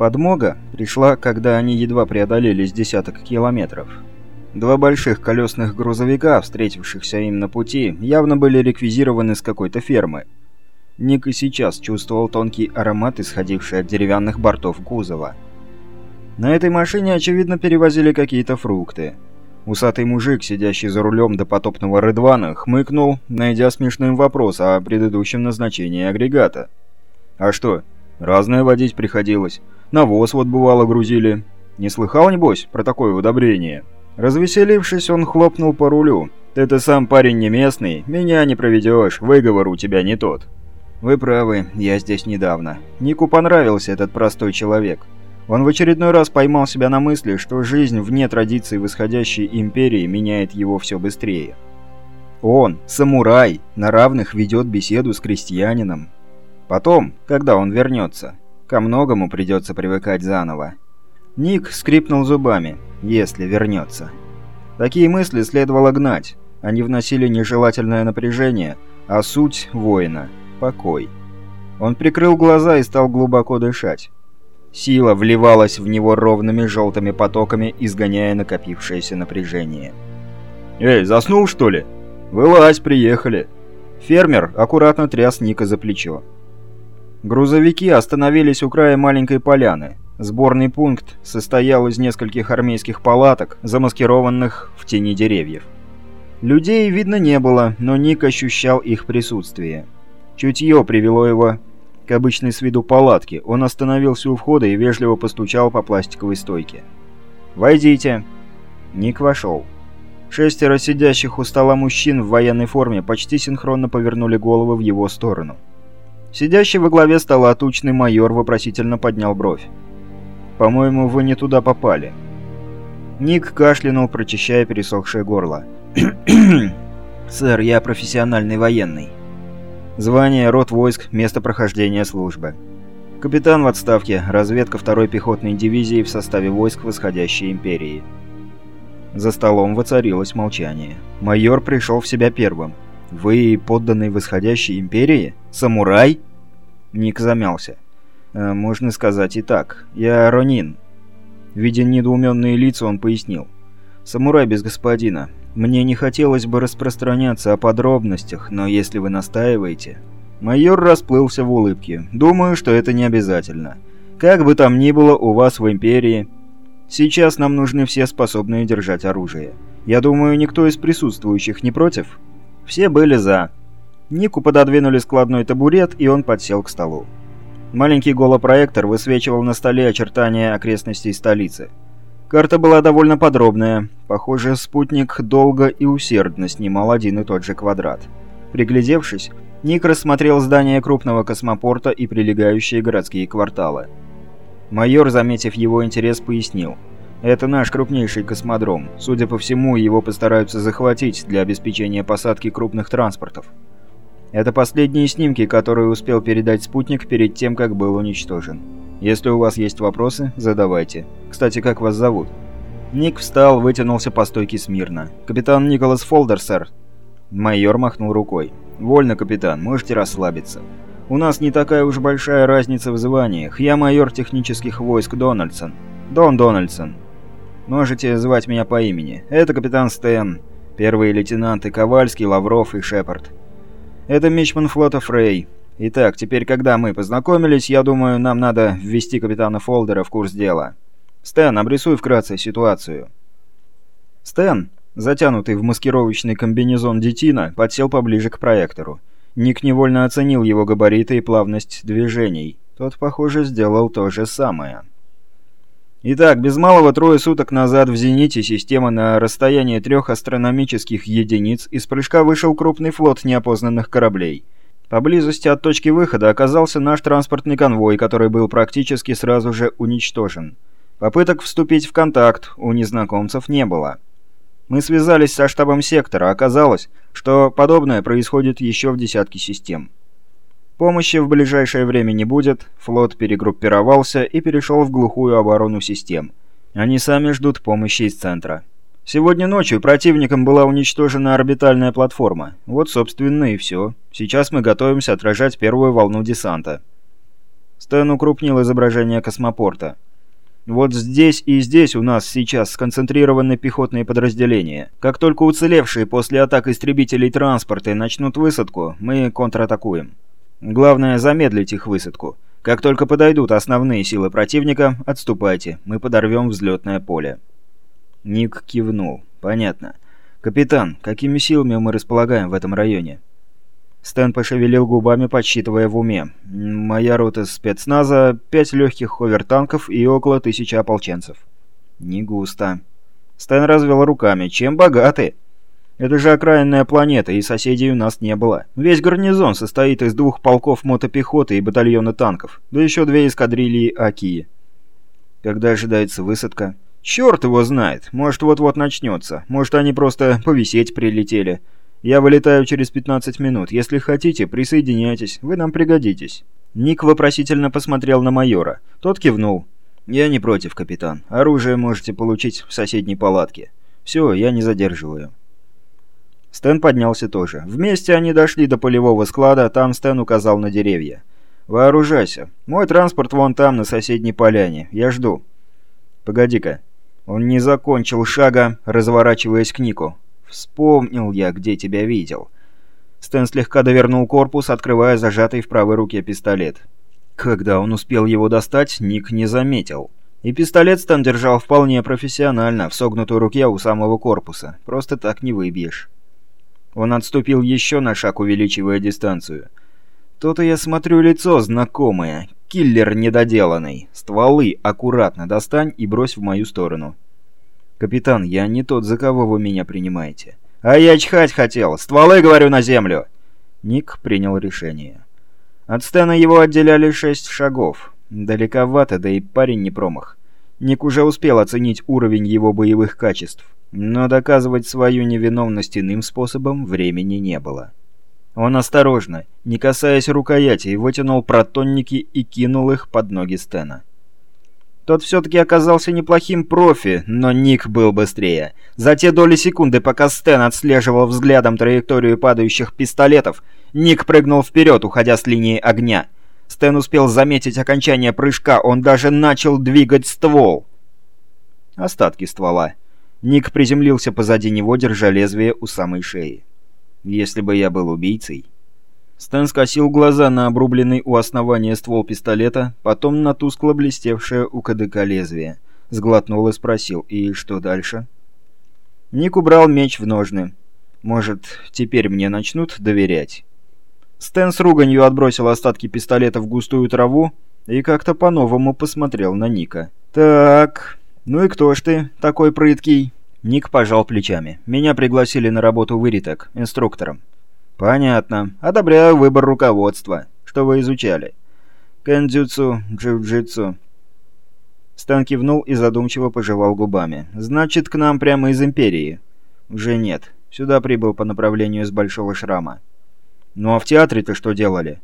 Подмога пришла, когда они едва преодолели с десяток километров. Два больших колесных грузовика, встретившихся им на пути, явно были реквизированы с какой-то фермы. Ник и сейчас чувствовал тонкий аромат, исходивший от деревянных бортов кузова. На этой машине, очевидно, перевозили какие-то фрукты. Усатый мужик, сидящий за рулем до потопного Редвана, хмыкнул, найдя смешным вопрос о предыдущем назначении агрегата. «А что, разное водить приходилось. Навоз вот бывало грузили. Не слыхал, небось, про такое удобрение?» Развеселившись, он хлопнул по рулю. «Ты-то сам парень не местный, меня не проведешь, выговор у тебя не тот». «Вы правы, я здесь недавно. Нику понравился этот простой человек. Он в очередной раз поймал себя на мысли, что жизнь вне традиций восходящей империи меняет его все быстрее. Он, самурай, на равных ведет беседу с крестьянином. Потом, когда он вернется, ко многому придется привыкать заново. Ник скрипнул зубами, если вернется. Такие мысли следовало гнать. Они вносили нежелательное напряжение, а суть воина – покой. Он прикрыл глаза и стал глубоко дышать. Сила вливалась в него ровными желтыми потоками, изгоняя накопившееся напряжение. «Эй, заснул, что ли? Вылазь, приехали!» Фермер аккуратно тряс Ника за плечо. Грузовики остановились у края маленькой поляны. Сборный пункт состоял из нескольких армейских палаток, замаскированных в тени деревьев. Людей видно не было, но Ник ощущал их присутствие. Чутье привело его к обычной с виду палатке, он остановился у входа и вежливо постучал по пластиковой стойке. «Войдите!» Ник вошел. Шестеро сидящих у стола мужчин в военной форме почти синхронно повернули головы в его сторону. Сидящий во главе стола тучный майор вопросительно поднял бровь. «По-моему, вы не туда попали». Ник кашлянул, прочищая пересохшее горло. «Сэр, я профессиональный военный. Звание, род войск, место прохождения службы. Капитан в отставке, разведка второй пехотной дивизии в составе войск восходящей империи. За столом воцарилось молчание. Майор пришел в себя первым. «Вы подданный восходящей империи? Самурай?» Ник замялся. «Э, «Можно сказать и так. Я Ронин». Видя недоуменные лица, он пояснил. «Самурай без господина. Мне не хотелось бы распространяться о подробностях, но если вы настаиваете...» Майор расплылся в улыбке. «Думаю, что это не обязательно. Как бы там ни было у вас в Империи, сейчас нам нужны все способные держать оружие. Я думаю, никто из присутствующих не против?» Все были «за». Нику пододвинули складной табурет, и он подсел к столу. Маленький голопроектор высвечивал на столе очертания окрестностей столицы. Карта была довольно подробная. Похоже, спутник долго и усердно снимал один и тот же квадрат. Приглядевшись, Ник рассмотрел здание крупного космопорта и прилегающие городские кварталы. Майор, заметив его интерес, пояснил. «Это наш крупнейший космодром. Судя по всему, его постараются захватить для обеспечения посадки крупных транспортов. Это последние снимки, которые успел передать спутник перед тем, как был уничтожен. Если у вас есть вопросы, задавайте. Кстати, как вас зовут?» Ник встал, вытянулся по стойке смирно. «Капитан Николас Фолдер, сэр». Майор махнул рукой. «Вольно, капитан, можете расслабиться. У нас не такая уж большая разница в званиях. Я майор технических войск Дональдсон. Дон Дональдсон. Можете звать меня по имени. Это капитан Стэн, первые лейтенанты Ковальский, Лавров и Шепард. Это мичман флота Фрей. Итак, теперь, когда мы познакомились, я думаю, нам надо ввести капитана Фолдера в курс дела. Стэн, обрисуй вкратце ситуацию. Стэн, затянутый в маскировочный комбинезон детина, подсел поближе к проектору. Ник невольно оценил его габариты и плавность движений. Тот, похоже, сделал то же самое. Итак, без малого трое суток назад в «Зените» система на расстоянии трех астрономических единиц из прыжка вышел крупный флот неопознанных кораблей – Поблизости от точки выхода оказался наш транспортный конвой, который был практически сразу же уничтожен. Попыток вступить в контакт у незнакомцев не было. Мы связались со штабом сектора, оказалось, что подобное происходит еще в десятке систем. Помощи в ближайшее время не будет, флот перегруппировался и перешел в глухую оборону систем. Они сами ждут помощи из центра. Сегодня ночью противником была уничтожена орбитальная платформа. Вот, собственно, и все. Сейчас мы готовимся отражать первую волну десанта. Стэн укрупнил изображение космопорта. Вот здесь и здесь у нас сейчас сконцентрированы пехотные подразделения. Как только уцелевшие после атак истребителей транспорты начнут высадку, мы контратакуем. Главное замедлить их высадку. Как только подойдут основные силы противника, отступайте, мы подорвем взлетное поле. Ник кивнул. Понятно. «Капитан, какими силами мы располагаем в этом районе?» Стэн пошевелил губами, подсчитывая в уме. «Моя рота спецназа, пять легких ховертанков и около тысячи ополченцев». «Не густо». Стэн развел руками. «Чем богаты?» «Это же окраинная планета, и соседей у нас не было. Весь гарнизон состоит из двух полков мотопехоты и батальона танков, да еще две эскадрильи Акии». «Когда ожидается высадка?» «Черт его знает. Может, вот-вот начнется. Может, они просто повисеть прилетели». Я вылетаю через 15 минут. Если хотите, присоединяйтесь. Вы нам пригодитесь». Ник вопросительно посмотрел на майора. Тот кивнул. «Я не против, капитан. Оружие можете получить в соседней палатке. Все, я не задерживаю». Стэн поднялся тоже. Вместе они дошли до полевого склада, там Стэн указал на деревья. «Вооружайся. Мой транспорт вон там, на соседней поляне. Я жду». «Погоди-ка». Он не закончил шага, разворачиваясь к Нику. «Вспомнил я, где тебя видел». Стэн слегка довернул корпус, открывая зажатый в правой руке пистолет. Когда он успел его достать, Ник не заметил. И пистолет Стэн держал вполне профессионально, в согнутой руке у самого корпуса. Просто так не выбьешь. Он отступил еще на шаг, увеличивая дистанцию. То-то я смотрю лицо знакомое. Киллер недоделанный. Стволы аккуратно достань и брось в мою сторону. «Капитан, я не тот, за кого вы меня принимаете». «А я чхать хотел! Стволы, говорю, на землю!» Ник принял решение. От Стэна его отделяли шесть шагов. Далековато, да и парень не промах. Ник уже успел оценить уровень его боевых качеств, но доказывать свою невиновность иным способом времени не было. Он осторожно, не касаясь рукояти, вытянул протонники и кинул их под ноги Стэна. Тот все-таки оказался неплохим профи, но Ник был быстрее. За те доли секунды, пока Стэн отслеживал взглядом траекторию падающих пистолетов, Ник прыгнул вперед, уходя с линии огня. Стэн успел заметить окончание прыжка, он даже начал двигать ствол. Остатки ствола. Ник приземлился позади него, держа лезвие у самой шеи. Если бы я был убийцей... Стэн скосил глаза на обрубленный у основания ствол пистолета, потом на тускло блестевшее у КДК лезвие. Сглотнул и спросил, и что дальше? Ник убрал меч в ножны. Может, теперь мне начнут доверять? Стэн с руганью отбросил остатки пистолета в густую траву и как-то по-новому посмотрел на Ника. «Так, ну и кто ж ты такой прыткий?» Ник пожал плечами. «Меня пригласили на работу в Иритек, инструктором. «Понятно. Одобряю выбор руководства. Что вы изучали?» «Кэндзюцу, джиу-джитсу». Стан кивнул и задумчиво пожевал губами. «Значит, к нам прямо из Империи?» «Уже нет. Сюда прибыл по направлению с Большого Шрама». «Ну а в театре-то что делали?»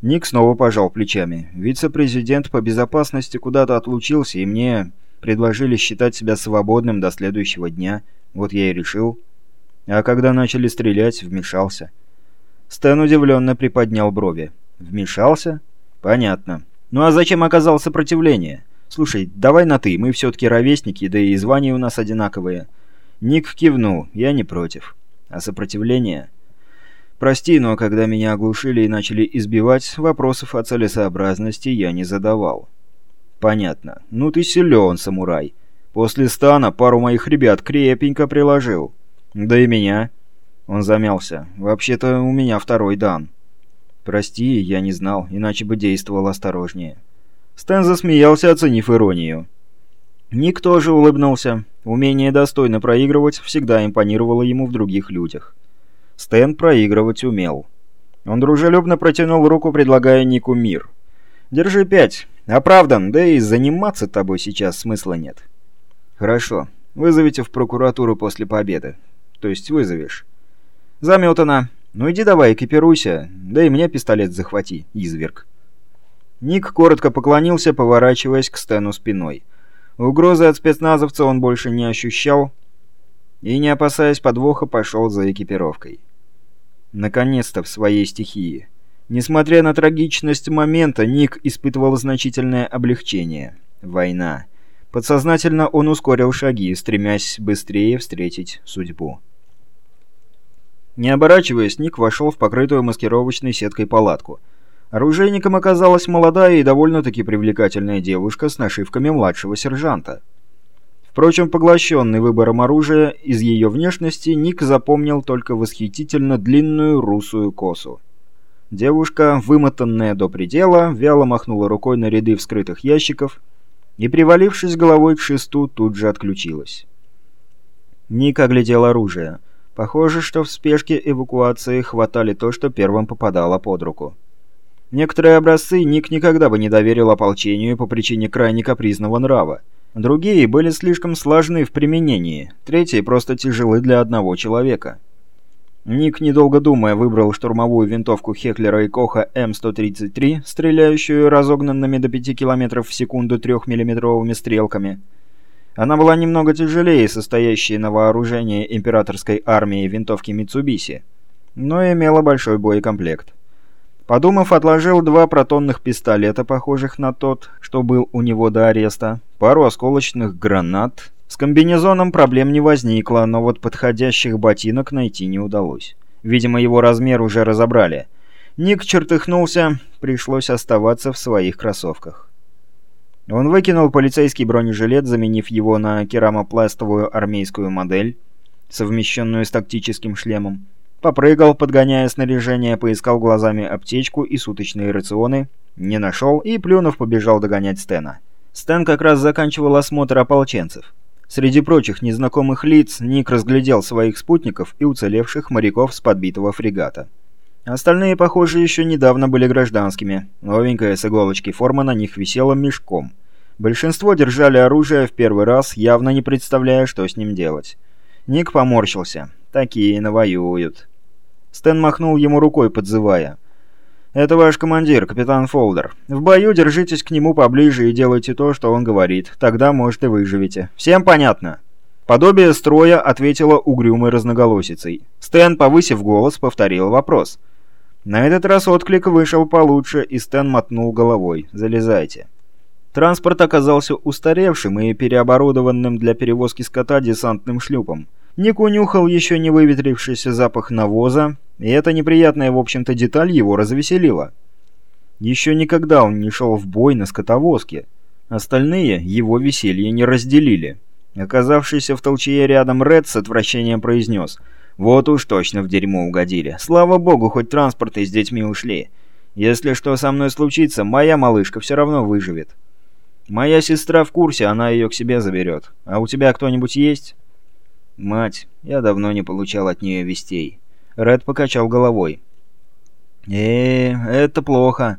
Ник снова пожал плечами. «Вице-президент по безопасности куда-то отлучился, и мне предложили считать себя свободным до следующего дня. Вот я и решил. А когда начали стрелять, вмешался». Стэн удивленно приподнял брови. «Вмешался? Понятно. Ну а зачем оказал сопротивление? Слушай, давай на «ты», мы все-таки ровесники, да и звания у нас одинаковые». Ник кивнул, я не против. А сопротивление? Прости, но когда меня оглушили и начали избивать, вопросов о целесообразности я не задавал. Понятно. Ну ты силен, самурай. После стана пару моих ребят крепенько приложил. Да и меня. Он замялся. «Вообще-то у меня второй дан». «Прости, я не знал, иначе бы действовал осторожнее». Стэн засмеялся, оценив иронию. Ник тоже улыбнулся. Умение достойно проигрывать всегда импонировало ему в других людях. Стэн проигрывать умел. Он дружелюбно протянул руку, предлагая Нику мир. «Держи пять. Оправдан, да и заниматься тобой сейчас смысла нет». «Хорошо. Вызовите в прокуратуру после победы. То есть вызовешь». «Заметано. Ну иди давай, экипируйся. Да и мне пистолет захвати, изверг». Ник коротко поклонился, поворачиваясь к Стэну спиной. Угрозы от спецназовца он больше не ощущал и, не опасаясь подвоха, пошел за экипировкой. Наконец-то в своей стихии. Несмотря на трагичность момента, Ник испытывал значительное облегчение. Война. Подсознательно он ускорил шаги, стремясь быстрее встретить судьбу. Не оборачиваясь, Ник вошел в покрытую маскировочной сеткой палатку. Оружейником оказалась молодая и довольно-таки привлекательная девушка с нашивками младшего сержанта. Впрочем, поглощенный выбором оружия, из ее внешности Ник запомнил только восхитительно длинную русую косу. Девушка, вымотанная до предела, вяло махнула рукой на ряды вскрытых ящиков и, привалившись головой к шесту, тут же отключилась. Ник оглядел оружие. Похоже, что в спешке эвакуации хватали то, что первым попадало под руку. Некоторые образцы Ник никогда бы не доверил ополчению по причине крайне капризного нрава. Другие были слишком сложны в применении, третьи просто тяжелы для одного человека. Ник, недолго думая, выбрал штурмовую винтовку Хеклера и Коха М133, стреляющую разогнанными до 5 км в секунду 3-миллиметровыми стрелками. Она была немного тяжелее состоящей на вооружении императорской армии винтовки Митсубиси, но имела большой боекомплект. Подумав, отложил два протонных пистолета, похожих на тот, что был у него до ареста, пару осколочных гранат. С комбинезоном проблем не возникло, но вот подходящих ботинок найти не удалось. Видимо, его размер уже разобрали. Ник чертыхнулся, пришлось оставаться в своих кроссовках. Он выкинул полицейский бронежилет, заменив его на керамопластовую армейскую модель, совмещенную с тактическим шлемом. Попрыгал, подгоняя снаряжение, поискал глазами аптечку и суточные рационы, не нашел и, плюнув, побежал догонять Стена. Стэн как раз заканчивал осмотр ополченцев. Среди прочих незнакомых лиц Ник разглядел своих спутников и уцелевших моряков с подбитого фрегата. Остальные, похоже, еще недавно были гражданскими. Новенькая с иголочки форма на них висела мешком. Большинство держали оружие в первый раз, явно не представляя, что с ним делать. Ник поморщился. Такие навоюют. Стэн махнул ему рукой, подзывая. «Это ваш командир, капитан Фолдер. В бою держитесь к нему поближе и делайте то, что он говорит. Тогда, может, и выживете. Всем понятно?» Подобие строя ответила угрюмой разноголосицей. Стэн, повысив голос, повторил вопрос. На этот раз отклик вышел получше, и Стэн мотнул головой. «Залезайте». Транспорт оказался устаревшим и переоборудованным для перевозки скота десантным шлюпом. Ник унюхал еще не выветрившийся запах навоза, и эта неприятная, в общем-то, деталь его развеселила. Еще никогда он не шел в бой на скотовозке. Остальные его веселье не разделили. Оказавшийся в толчее рядом Ред с отвращением произнес «Вот уж точно в дерьмо угодили. Слава богу, хоть транспорты с детьми ушли. Если что со мной случится, моя малышка все равно выживет. Моя сестра в курсе, она ее к себе заберет. А у тебя кто-нибудь есть?» «Мать, я давно не получал от нее вестей». Ред покачал головой. э это плохо.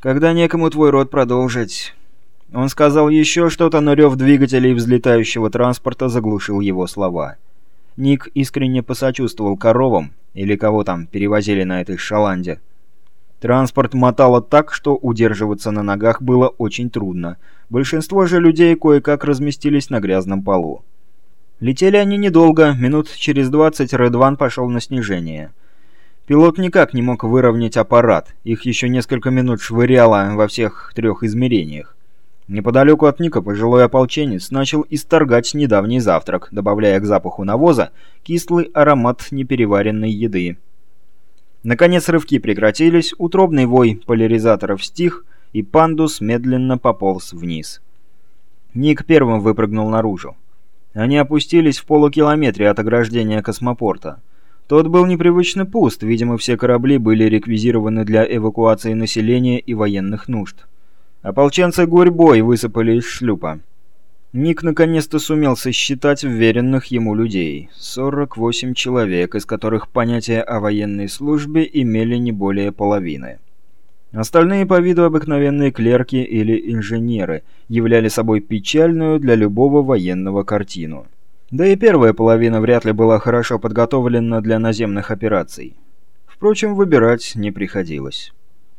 Когда некому твой род продолжить...» Он сказал еще что-то, но рев двигателей взлетающего транспорта заглушил его слова. Ник искренне посочувствовал коровам, или кого там перевозили на этой шаланде. Транспорт мотало так, что удерживаться на ногах было очень трудно. Большинство же людей кое-как разместились на грязном полу. Летели они недолго, минут через 20 Редван пошел на снижение. Пилот никак не мог выровнять аппарат, их еще несколько минут швыряло во всех трех измерениях. Неподалеку от Ника пожилой ополченец начал исторгать недавний завтрак, добавляя к запаху навоза кислый аромат непереваренной еды. Наконец рывки прекратились, утробный вой поляризаторов стих, и пандус медленно пополз вниз. Ник первым выпрыгнул наружу. Они опустились в полукилометре от ограждения космопорта. Тот был непривычно пуст, видимо, все корабли были реквизированы для эвакуации населения и военных нужд. Ополченцы гурьбой высыпали из шлюпа. Ник наконец-то сумел сосчитать вверенных ему людей. 48 человек, из которых понятия о военной службе имели не более половины. Остальные по виду обыкновенные клерки или инженеры являли собой печальную для любого военного картину. Да и первая половина вряд ли была хорошо подготовлена для наземных операций. Впрочем, выбирать не приходилось.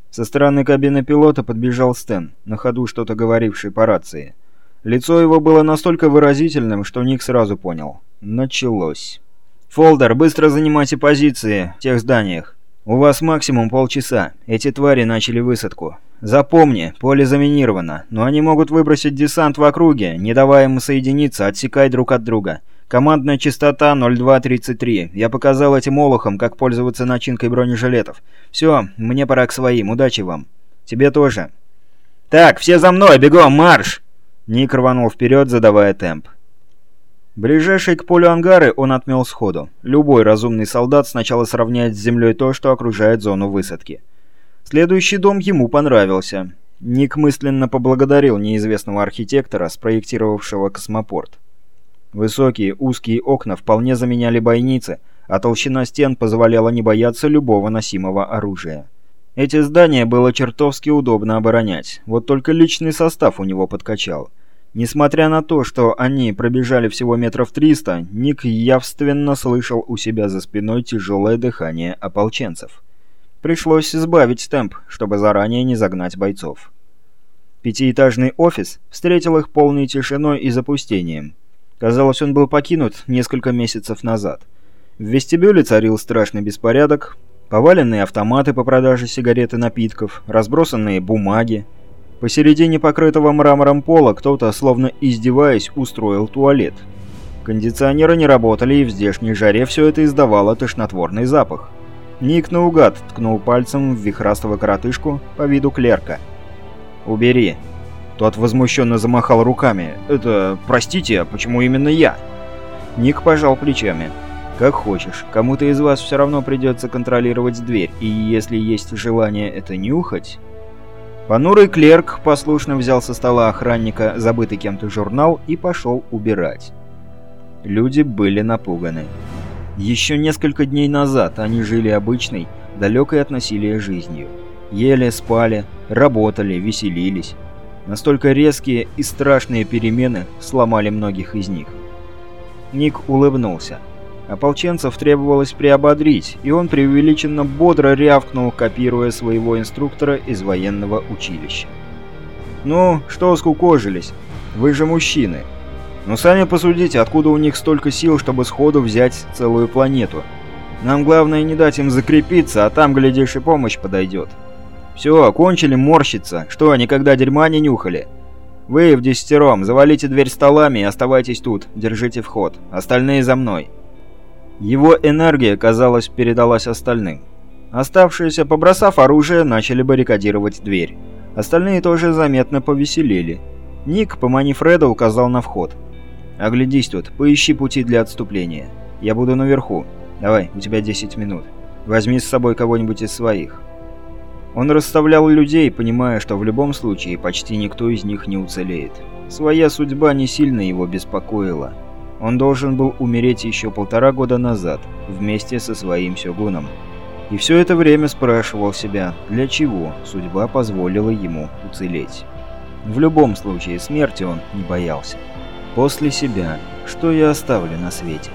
Со стороны кабины пилота подбежал Стэн, на ходу что-то говоривший по рации. Лицо его было настолько выразительным, что Ник сразу понял. Началось. «Фолдер, быстро занимайте позиции в тех зданиях. «У вас максимум полчаса. Эти твари начали высадку. Запомни, поле заминировано, но они могут выбросить десант в округе, не давая им соединиться, отсекай друг от друга. Командная частота 0233. Я показал этим олухам, как пользоваться начинкой бронежилетов. Все, мне пора к своим. Удачи вам. Тебе тоже». «Так, все за мной, бегом, марш!» Ник рванул вперед, задавая темп. Ближайший к полю ангары он отмел сходу. Любой разумный солдат сначала сравняет с землей то, что окружает зону высадки. Следующий дом ему понравился. Ник мысленно поблагодарил неизвестного архитектора, спроектировавшего космопорт. Высокие узкие окна вполне заменяли бойницы, а толщина стен позволяла не бояться любого носимого оружия. Эти здания было чертовски удобно оборонять, вот только личный состав у него подкачал – Несмотря на то, что они пробежали всего метров триста, Ник явственно слышал у себя за спиной тяжелое дыхание ополченцев. Пришлось сбавить темп, чтобы заранее не загнать бойцов. Пятиэтажный офис встретил их полной тишиной и запустением. Казалось, он был покинут несколько месяцев назад. В вестибюле царил страшный беспорядок, поваленные автоматы по продаже сигарет и напитков, разбросанные бумаги, Посередине покрытого мрамором пола кто-то, словно издеваясь, устроил туалет. Кондиционеры не работали, и в здешней жаре все это издавало тошнотворный запах. Ник наугад ткнул пальцем в вихрастого коротышку по виду клерка. «Убери!» Тот возмущенно замахал руками. «Это... простите, а почему именно я?» Ник пожал плечами. «Как хочешь. Кому-то из вас все равно придется контролировать дверь, и если есть желание это нюхать...» Понурый клерк послушно взял со стола охранника забытый кем-то журнал и пошел убирать. Люди были напуганы. Еще несколько дней назад они жили обычной, далекой от насилия жизнью. Ели, спали, работали, веселились. Настолько резкие и страшные перемены сломали многих из них. Ник улыбнулся. Ополченцев требовалось приободрить, и он преувеличенно бодро рявкнул, копируя своего инструктора из военного училища. «Ну, что скукожились? Вы же мужчины. Но сами посудите, откуда у них столько сил, чтобы сходу взять целую планету. Нам главное не дать им закрепиться, а там, глядишь, и помощь подойдет. Все, окончили морщиться. Что, никогда дерьма не нюхали? Вы в десятером, завалите дверь столами и оставайтесь тут, держите вход. Остальные за мной». Его энергия, казалось, передалась остальным. Оставшиеся, побросав оружие, начали баррикадировать дверь. Остальные тоже заметно повеселели. Ник, поманив Реда, указал на вход. «Оглядись тут, поищи пути для отступления. Я буду наверху. Давай, у тебя 10 минут. Возьми с собой кого-нибудь из своих». Он расставлял людей, понимая, что в любом случае почти никто из них не уцелеет. Своя судьба не сильно его беспокоила. Он должен был умереть еще полтора года назад, вместе со своим сёгуном. И все это время спрашивал себя, для чего судьба позволила ему уцелеть. В любом случае, смерти он не боялся. После себя, что я оставлю на свете?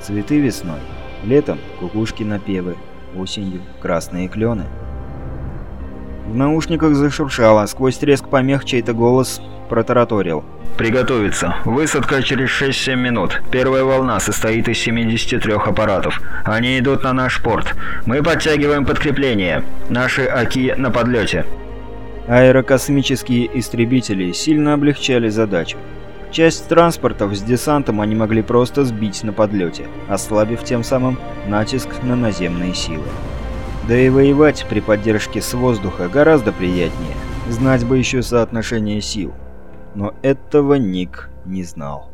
Цветы весной, летом кукушки напевы, осенью красные клены. В наушниках зашуршало, сквозь треск помех чей-то голос протараторил. «Приготовиться. Высадка через 6-7 минут. Первая волна состоит из 73 аппаратов. Они идут на наш порт. Мы подтягиваем подкрепление. Наши АКИ на подлете». Аэрокосмические истребители сильно облегчали задачу. Часть транспортов с десантом они могли просто сбить на подлете, ослабив тем самым натиск на наземные силы. Да и воевать при поддержке с воздуха гораздо приятнее. Знать бы еще соотношение сил но этого Ник не знал.